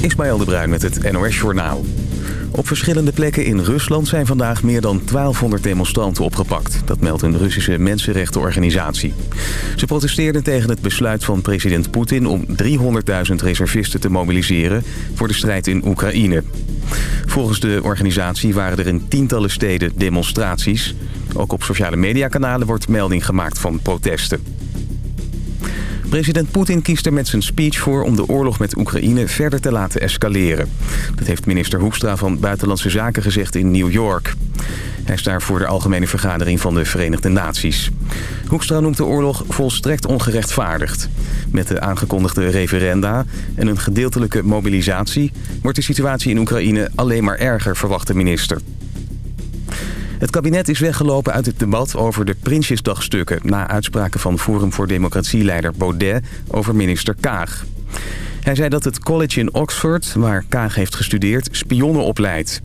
Ismaël de Bruin met het NOS Journaal. Op verschillende plekken in Rusland zijn vandaag meer dan 1200 demonstranten opgepakt. Dat meldt een Russische mensenrechtenorganisatie. Ze protesteerden tegen het besluit van president Poetin om 300.000 reservisten te mobiliseren voor de strijd in Oekraïne. Volgens de organisatie waren er in tientallen steden demonstraties. Ook op sociale mediakanalen wordt melding gemaakt van protesten. President Poetin kiest er met zijn speech voor om de oorlog met Oekraïne verder te laten escaleren. Dat heeft minister Hoekstra van Buitenlandse Zaken gezegd in New York. Hij is daar voor de Algemene Vergadering van de Verenigde Naties. Hoekstra noemt de oorlog volstrekt ongerechtvaardigd. Met de aangekondigde referenda en een gedeeltelijke mobilisatie... wordt de situatie in Oekraïne alleen maar erger, verwacht de minister. Het kabinet is weggelopen uit het debat over de Prinsjesdagstukken... na uitspraken van Forum voor Democratie-leider Baudet over minister Kaag. Hij zei dat het college in Oxford, waar Kaag heeft gestudeerd, spionnen opleidt.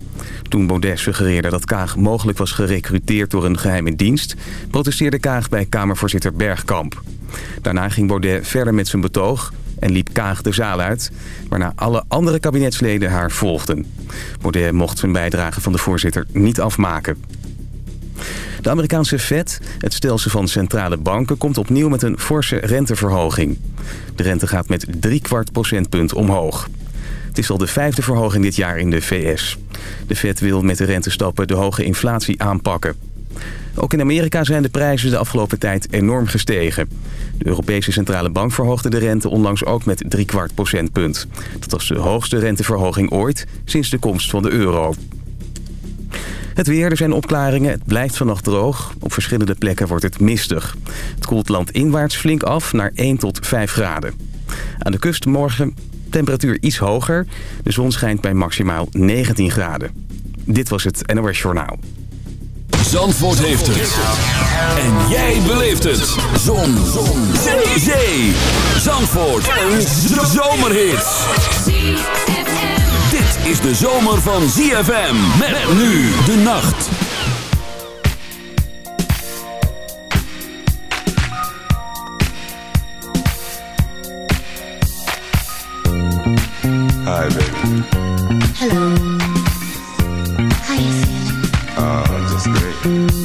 Toen Baudet suggereerde dat Kaag mogelijk was gerecruiteerd door een geheime dienst... protesteerde Kaag bij Kamervoorzitter Bergkamp. Daarna ging Baudet verder met zijn betoog en liep Kaag de zaal uit... waarna alle andere kabinetsleden haar volgden. Baudet mocht zijn bijdrage van de voorzitter niet afmaken. De Amerikaanse Fed, het stelsel van centrale banken, komt opnieuw met een forse renteverhoging. De rente gaat met drie kwart procentpunt omhoog. Het is al de vijfde verhoging dit jaar in de VS. De Fed wil met de rentestappen de hoge inflatie aanpakken. Ook in Amerika zijn de prijzen de afgelopen tijd enorm gestegen. De Europese Centrale Bank verhoogde de rente onlangs ook met drie kwart procentpunt. Dat was de hoogste renteverhoging ooit sinds de komst van de euro. Het weer, er zijn opklaringen. Het blijft vannacht droog. Op verschillende plekken wordt het mistig. Het koelt landinwaarts flink af naar 1 tot 5 graden. Aan de kust morgen temperatuur iets hoger. De zon schijnt bij maximaal 19 graden. Dit was het NOS Journaal. Zandvoort heeft het. En jij beleeft het. Zon. zon. Zee. Zee. Zandvoort. Een zomerhit is de zomer van ZFM. Met nu de nacht. Hi, baby. Hello. How you feeling? Uh, just great.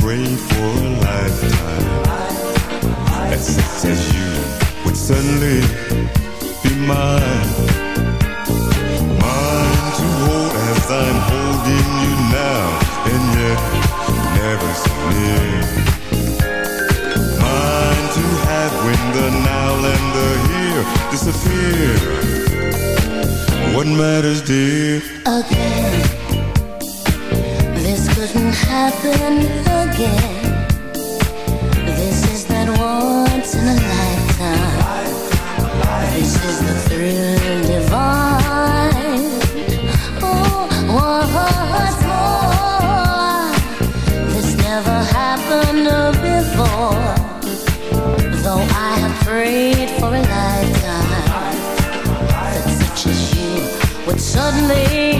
for a lifetime as you would suddenly be mine. Mine to hold as I'm holding you now, and yet never near. Mine to have when the now and the here disappear. What matters, dear? Again couldn't happen again. This is that once in a lifetime. This is the thrill divine. Oh, what's more? This never happened before. Though I have prayed for a lifetime that such as you would suddenly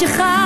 je gaat.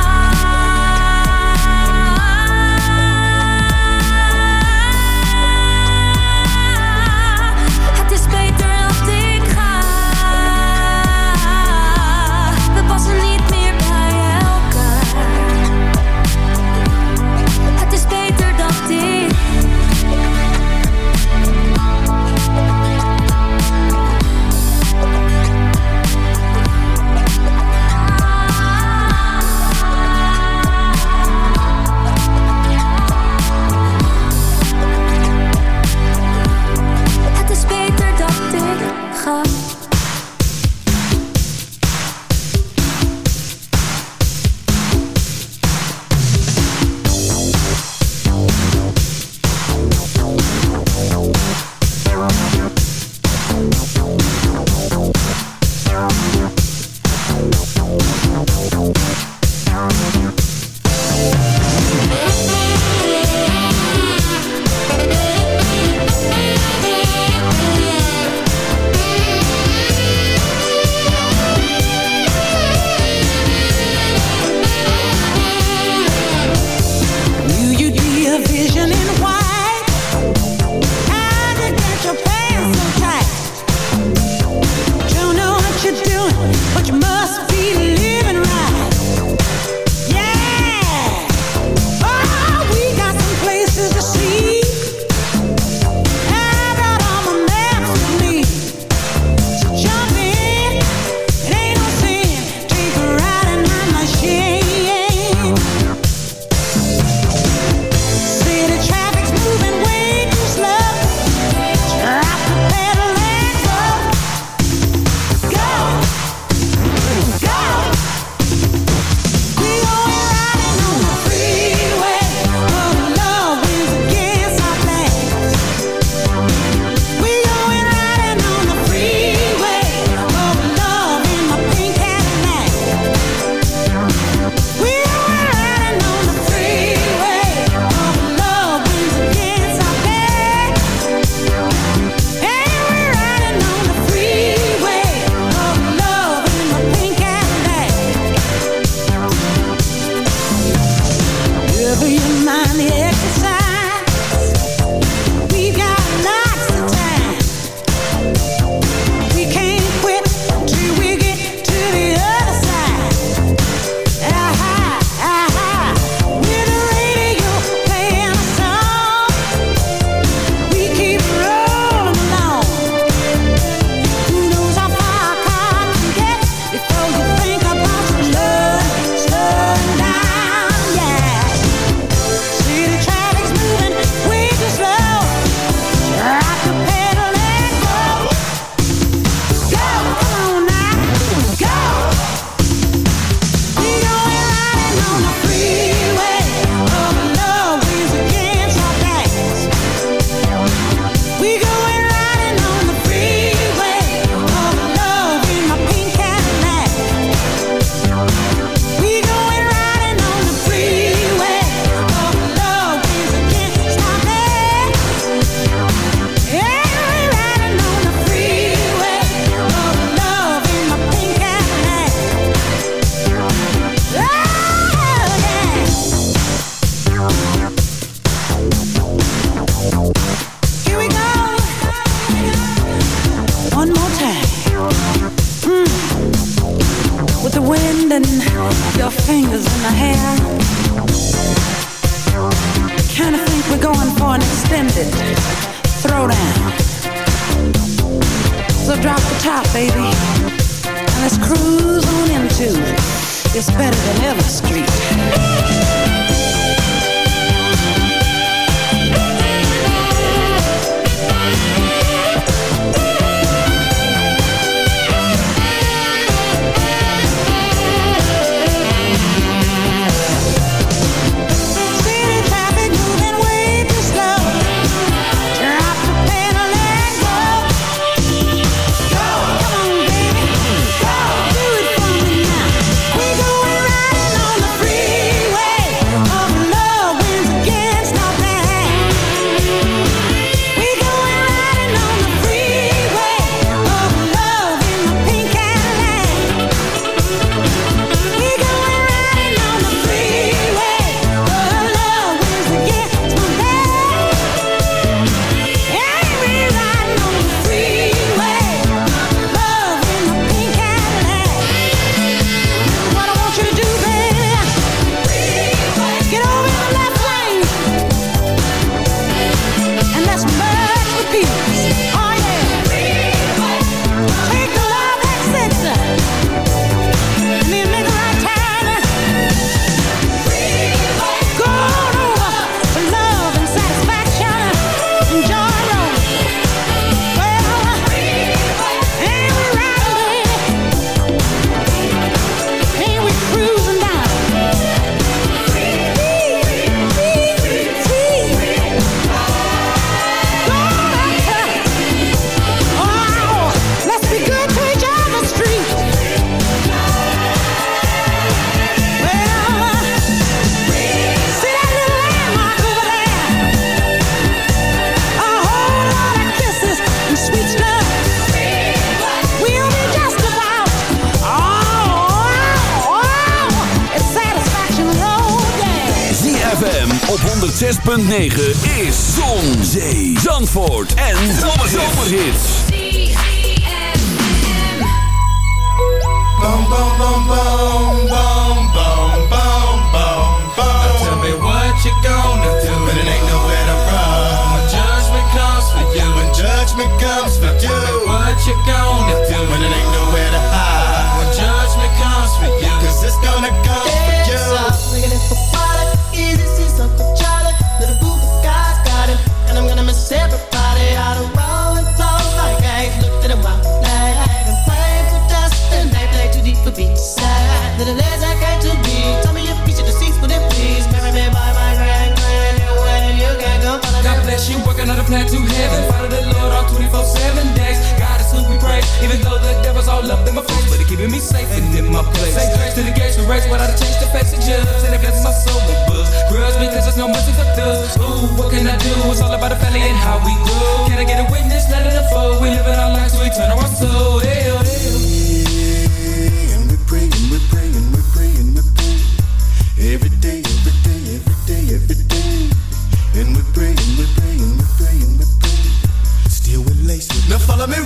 Keeping me safe and in my place. To the gates we race without a change the judge. And it blesses my soul with books. Grudge because there's no mercy for thugs. Ooh, what can I do? It's all about the family and how we grow. Can I get a witness? Let it unfold. We living our lives, we turn our soul. Oh, oh. And we're praying, we're praying, we're praying, we're praying. Every day, every day, every day, every day. And we're praying, we're praying. Still. Now follow me,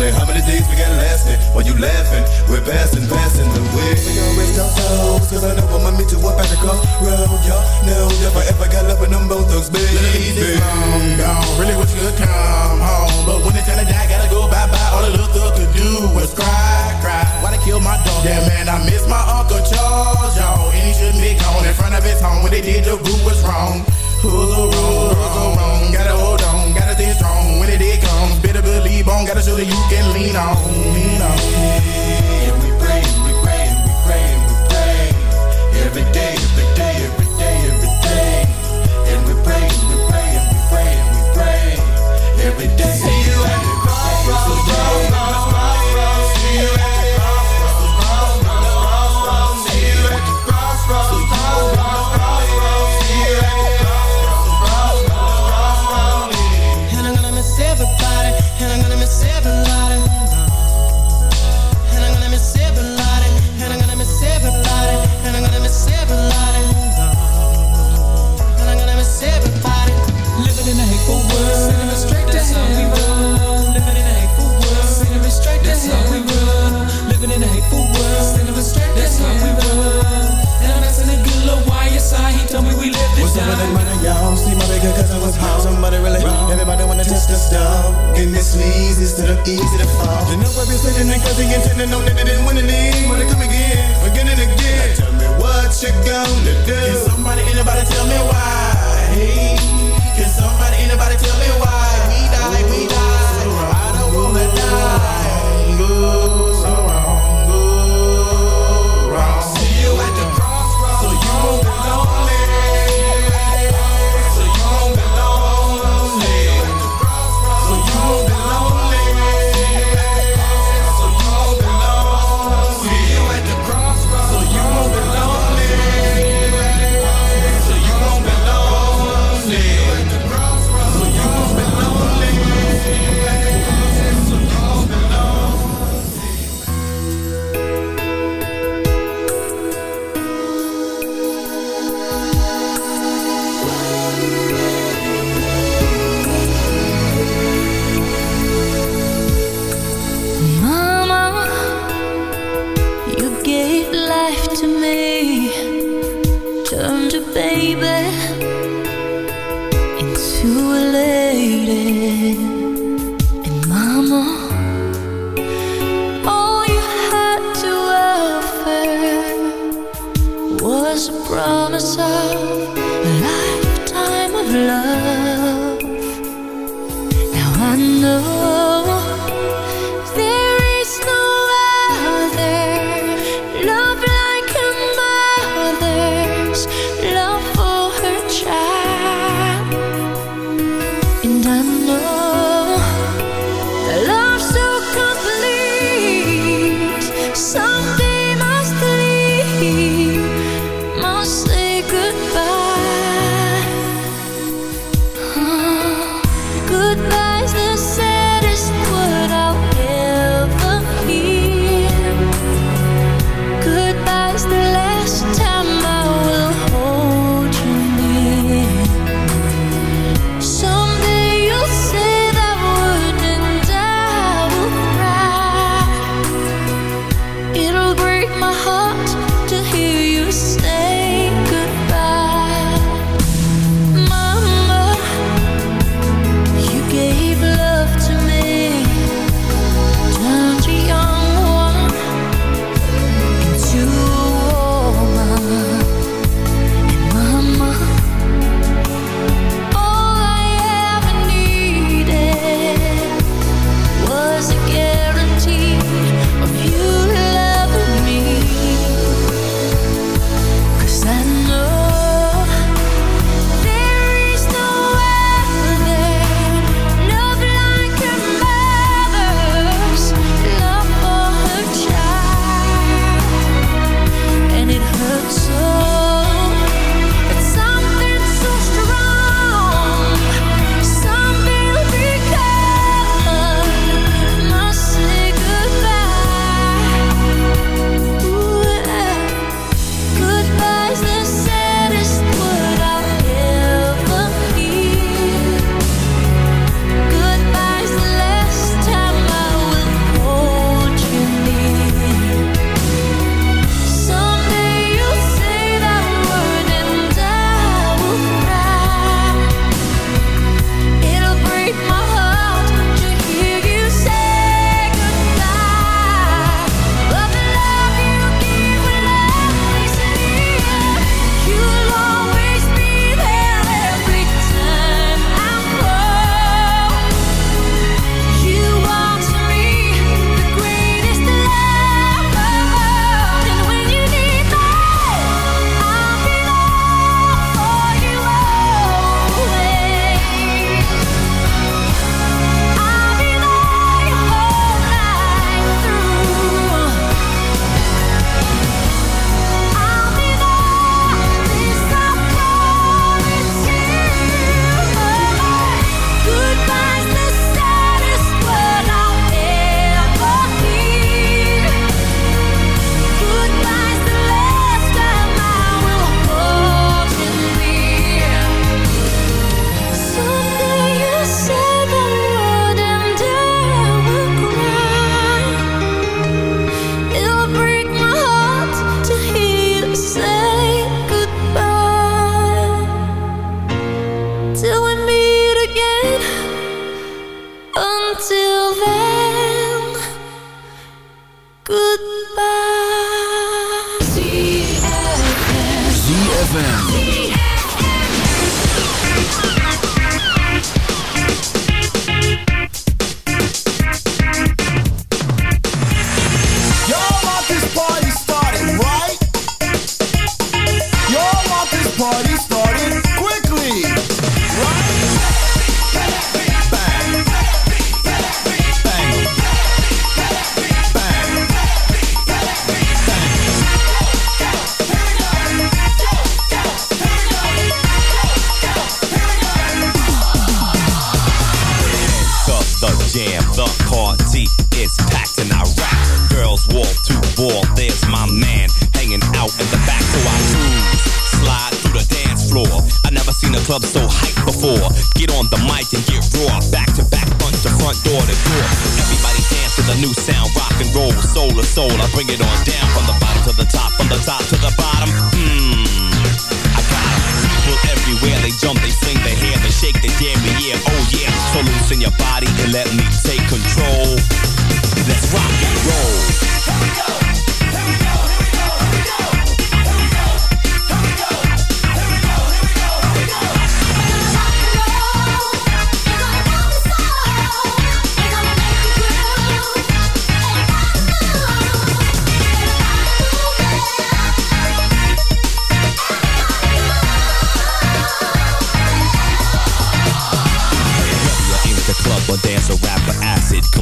Exactly how many days we got lasting? While you laughing, we're passing, passing the way. We gon' rest our souls, cause I know I'ma meet you up at the crossroad. Y'all know if I ever got love with them both thugs, baby. Easy, long gone. Really wish you could come home. But when it's time to die, gotta go bye bye. All the little thug could do was cry, cry. Why they kill my dog? Yeah, man, I miss my Uncle Charles, y'all. And he shouldn't be gone in front of his home. When they did, the root was wrong. Who's so wrong? Who's so wrong? Gotta hold on, gotta stay strong. When it did comes, better believe on. Gotta show that you can lean on, lean on. And we praying, we praying, we praying, we praying. Every day, every day, every day,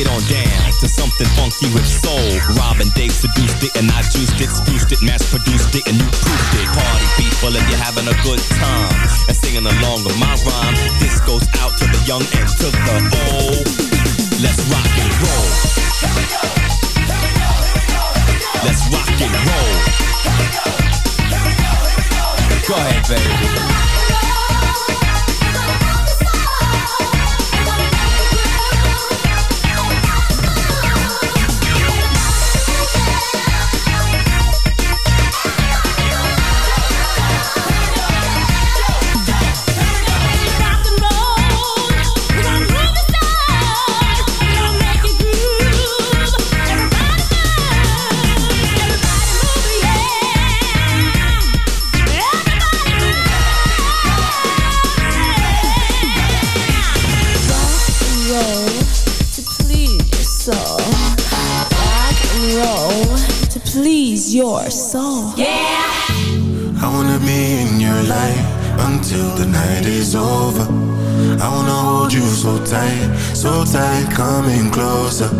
Get on down to something funky with soul. Rob and Dave seduced it and I juiced it, spruced it, mass produced it and you proofed it. Party people and you're having a good time and singing along with my rhyme. This goes out to the young and to the old. Let's rock and roll. Let's rock and roll. Go ahead, baby. wanna be in your life until the night is over. I wanna hold you so tight, so tight, coming closer.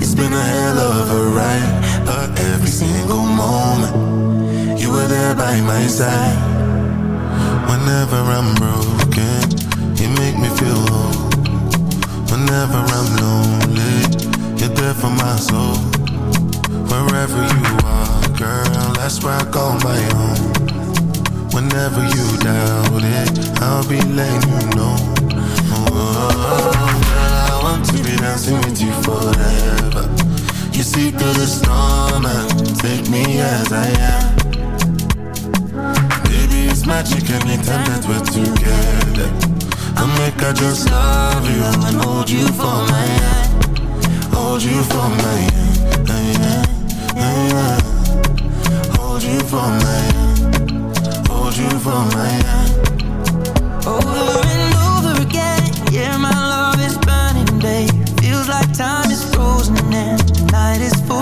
It's been a hell of a ride, but every single moment you were there by my side. Whenever I'm broken, you make me feel whole. Whenever I'm lonely, you're there for my soul. Wherever you are, girl, that's where I call my home. Whenever you doubt it, I'll be letting you know. Oh, girl, I want to be dancing with you forever. You see through the storm and take me as I am. Baby, it's magic anytime that we're together. I make I just love you and hold you for my hand. Hold you for my hand, hand, hand. Hold you for my hand hold you for my hand. Over and over again Yeah, my love is burning, babe. Feels like time is frozen and tonight is full.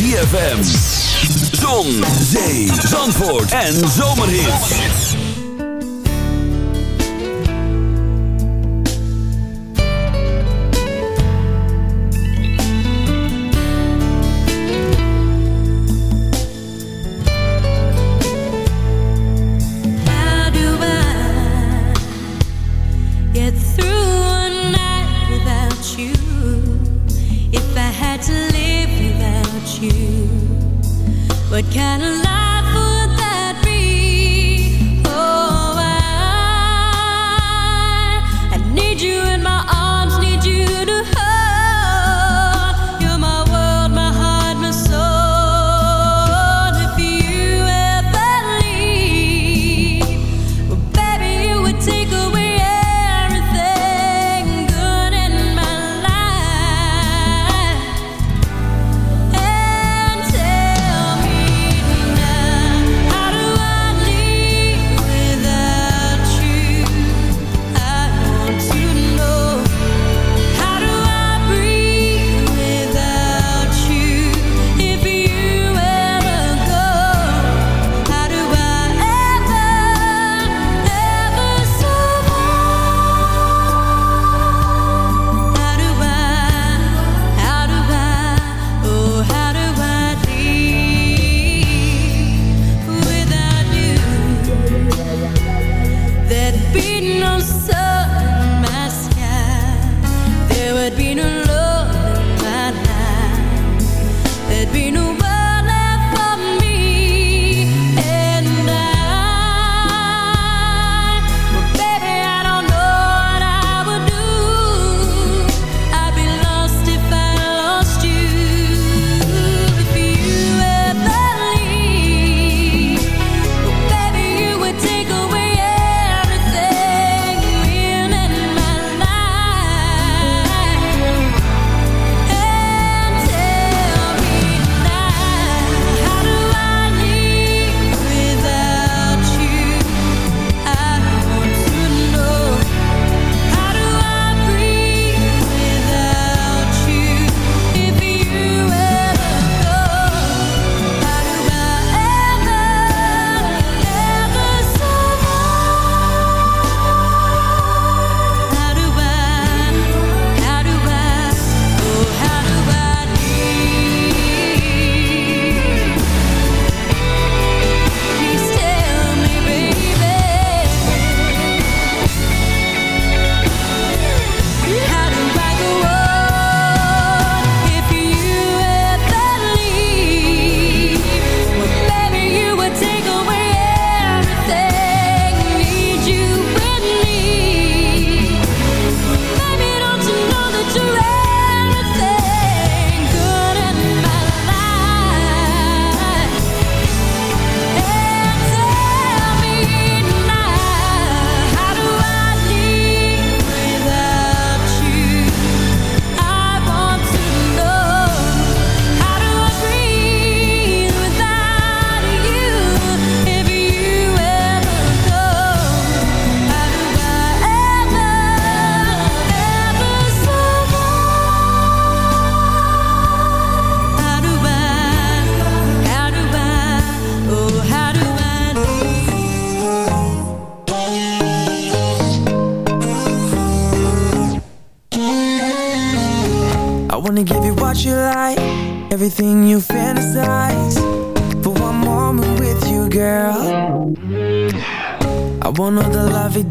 Dfm, Zon, zee, zandvoort en zomerhit.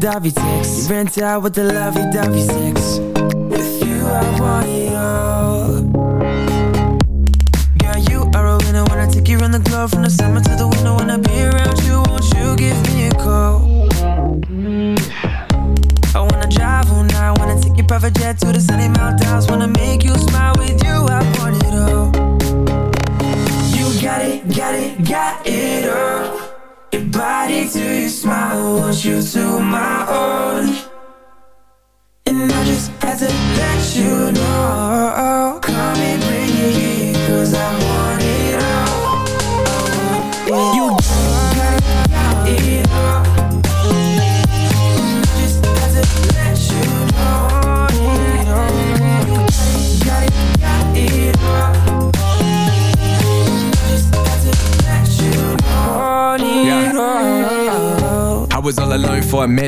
lovey-dovey sex You ran out with the lovey-dovey sex. With you I want all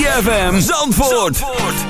ZFM Zandvoort.